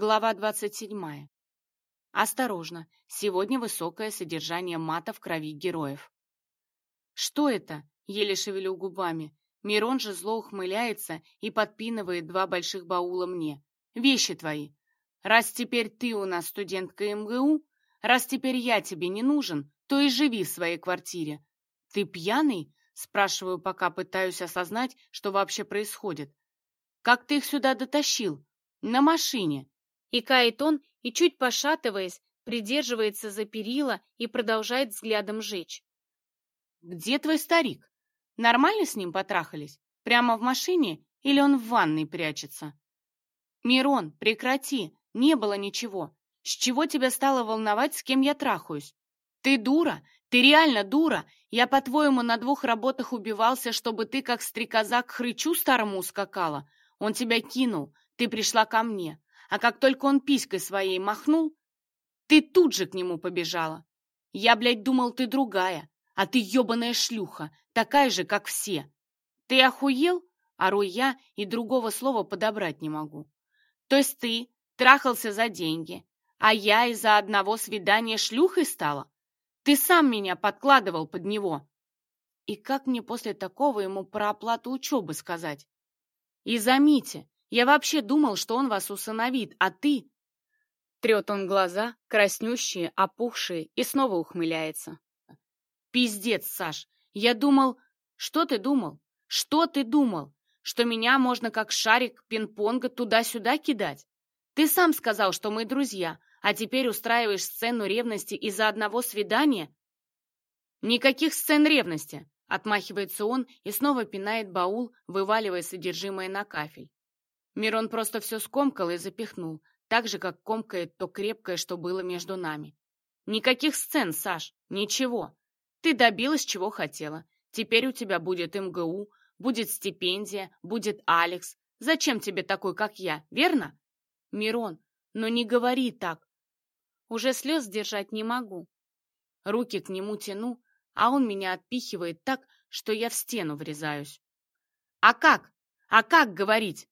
Глава 27. Осторожно, сегодня высокое содержание мата в крови героев. Что это? Еле шевелю губами. Мирон же зло ухмыляется и подпинывает два больших баула мне. Вещи твои. Раз теперь ты у нас студентка МГУ, раз теперь я тебе не нужен, то и живи в своей квартире. Ты пьяный? Спрашиваю, пока пытаюсь осознать, что вообще происходит. Как ты их сюда дотащил? На машине. Икает он и, чуть пошатываясь, придерживается за перила и продолжает взглядом жечь. «Где твой старик? Нормально с ним потрахались? Прямо в машине или он в ванной прячется?» «Мирон, прекрати! Не было ничего! С чего тебя стало волновать, с кем я трахаюсь? Ты дура! Ты реально дура! Я, по-твоему, на двух работах убивался, чтобы ты, как стрекоза, к хрычу старому ускакала? Он тебя кинул, ты пришла ко мне. А как только он писькой своей махнул, ты тут же к нему побежала. Я, блядь, думал, ты другая, а ты ёбаная шлюха, такая же, как все. Ты охуел? Ору я и другого слова подобрать не могу. То есть ты трахался за деньги, а я из-за одного свидания шлюхой стала? Ты сам меня подкладывал под него. И как мне после такого ему про оплату учебы сказать? И заметьте, я вообще думал, что он вас усыновит, а ты...» Трет он глаза, краснющие, опухшие, и снова ухмыляется. «Пиздец, Саш! Я думал... Что ты думал? Что ты думал? Что меня можно как шарик пинг-понга туда-сюда кидать? Ты сам сказал, что мы друзья, а теперь устраиваешь сцену ревности из-за одного свидания?» «Никаких сцен ревности!» — отмахивается он и снова пинает баул, вываливая содержимое на кафель. Мирон просто все скомкал и запихнул, так же, как комкает то крепкое, что было между нами. Никаких сцен, Саш, ничего. Ты добилась, чего хотела. Теперь у тебя будет МГУ, будет стипендия, будет Алекс. Зачем тебе такой, как я, верно? Мирон, но ну не говори так. Уже слез держать не могу. Руки к нему тяну, а он меня отпихивает так, что я в стену врезаюсь. А как? А как говорить?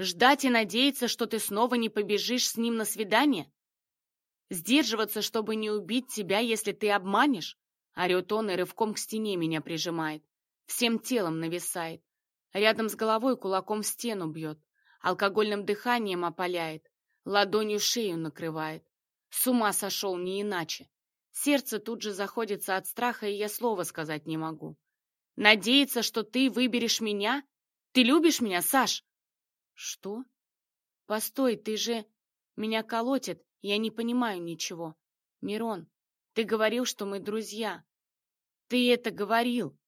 Ждать и надеяться, что ты снова не побежишь с ним на свидание? Сдерживаться, чтобы не убить тебя, если ты обманешь? Орет он и рывком к стене меня прижимает. Всем телом нависает. Рядом с головой кулаком в стену бьет. Алкогольным дыханием опаляет. Ладонью шею накрывает. С ума сошел не иначе. Сердце тут же заходится от страха, и я слова сказать не могу. Надеяться, что ты выберешь меня? Ты любишь меня, Саш? «Что?» «Постой, ты же... Меня колотит, я не понимаю ничего. Мирон, ты говорил, что мы друзья. Ты это говорил!»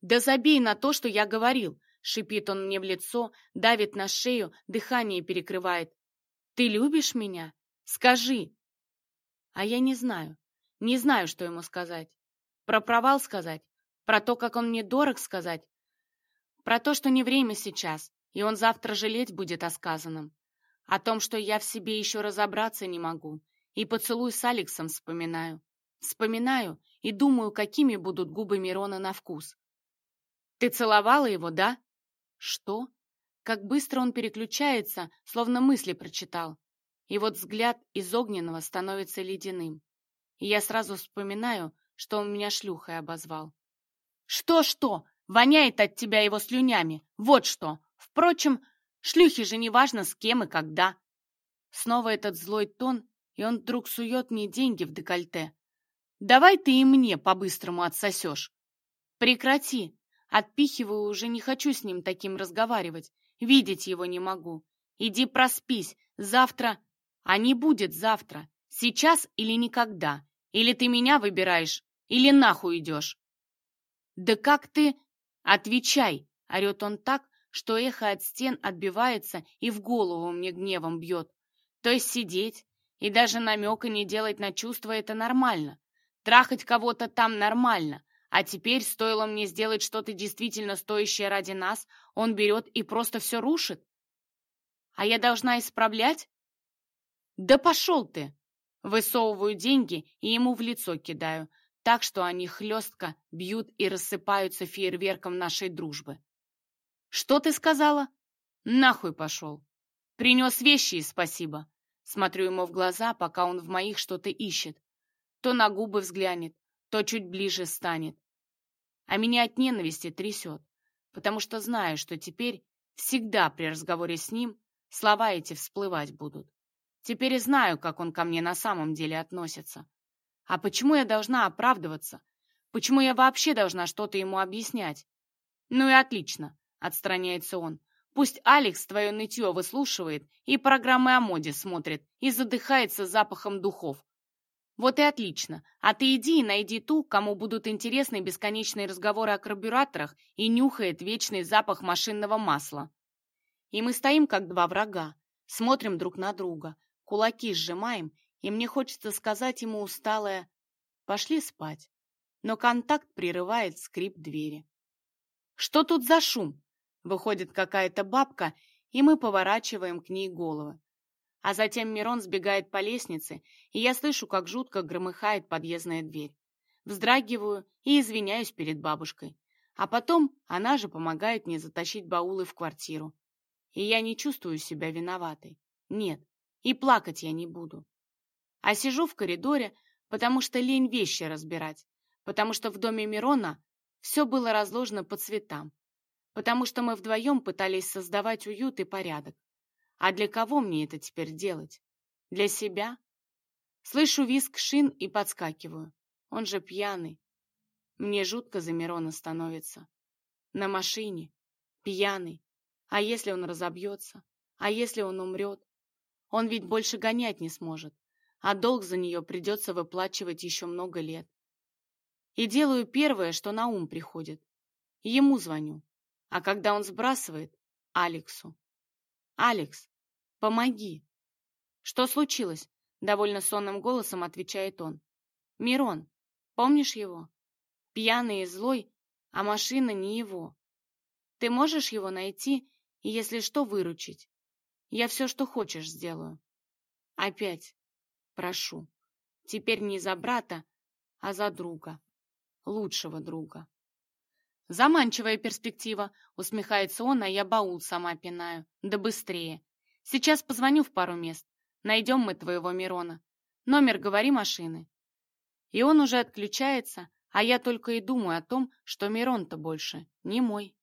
«Да забей на то, что я говорил!» — шипит он мне в лицо, давит на шею, дыхание перекрывает. «Ты любишь меня? Скажи!» А я не знаю. Не знаю, что ему сказать. Про провал сказать, про то, как он мне дорог сказать, про то, что не время сейчас, и он завтра жалеть будет о сказанном. О том, что я в себе еще разобраться не могу, и поцелуй с Алексом вспоминаю. Вспоминаю и думаю, какими будут губы Мирона на вкус. «Ты целовала его, да?» «Что?» Как быстро он переключается, словно мысли прочитал. И вот взгляд из огненного становится ледяным. И я сразу вспоминаю, что он меня шлюхой обозвал. «Что-что? Воняет от тебя его слюнями! Вот что!» Впрочем, шлюхи же не важно с кем и когда. Снова этот злой тон, и он вдруг сует мне деньги в декольте. «Давай ты и мне по-быстрому отсосешь». «Прекрати!» Отпихиваю, уже не хочу с ним таким разговаривать. Видеть его не могу. Иди проспись. Завтра... А не будет завтра. Сейчас или никогда. Или ты меня выбираешь, или нахуй идешь. «Да как ты...» «Отвечай!» — орет он так, что эхо от стен отбивается и в голову мне гневом бьет. То есть сидеть и даже намека не делать на чувства — это нормально. Трахать кого-то там нормально. А теперь, стоило мне сделать что-то действительно стоящее ради нас, он берет и просто все рушит. А я должна исправлять? Да пошел ты! Высовываю деньги и ему в лицо кидаю, так что они хлестко бьют и рассыпаются фейерверком нашей дружбы. «Что ты сказала?» «Нахуй пошел!» «Принес вещи и спасибо!» Смотрю ему в глаза, пока он в моих что-то ищет. То на губы взглянет, то чуть ближе станет. А меня от ненависти трясет, потому что знаю, что теперь всегда при разговоре с ним слова эти всплывать будут. Теперь знаю, как он ко мне на самом деле относится. А почему я должна оправдываться? Почему я вообще должна что-то ему объяснять? Ну и отлично отстраняется он. Пусть Алекс твое нытье выслушивает и программы о моде смотрит и задыхается запахом духов. Вот и отлично. А ты иди и найди ту, кому будут интересны бесконечные разговоры о карбюраторах и нюхает вечный запах машинного масла. И мы стоим, как два врага, смотрим друг на друга, кулаки сжимаем, и мне хочется сказать ему усталое «пошли спать». Но контакт прерывает скрип двери. «Что тут за шум?» Выходит какая-то бабка, и мы поворачиваем к ней головы. А затем Мирон сбегает по лестнице, и я слышу, как жутко громыхает подъездная дверь. Вздрагиваю и извиняюсь перед бабушкой. А потом она же помогает мне затащить баулы в квартиру. И я не чувствую себя виноватой. Нет, и плакать я не буду. А сижу в коридоре, потому что лень вещи разбирать, потому что в доме Мирона все было разложено по цветам, потому что мы вдвоем пытались создавать уют и порядок. А для кого мне это теперь делать? Для себя? Слышу визг шин и подскакиваю. Он же пьяный. Мне жутко за Мирона становится. На машине. Пьяный. А если он разобьется? А если он умрет? Он ведь больше гонять не сможет, а долг за нее придется выплачивать еще много лет. И делаю первое, что на ум приходит. Ему звоню. А когда он сбрасывает Алексу. «Алекс, помоги!» «Что случилось?» — довольно сонным голосом отвечает он. «Мирон, помнишь его? Пьяный и злой, а машина не его. Ты можешь его найти и, если что, выручить. Я все, что хочешь, сделаю. Опять прошу. Теперь не за брата, а за друга. Лучшего друга. Заманчивая перспектива, усмехается он, а я баул сама пинаю. Да быстрее. Сейчас позвоню в пару мест. Найдем мы твоего Мирона. Номер говори машины. И он уже отключается, а я только и думаю о том, что Мирон-то больше не мой.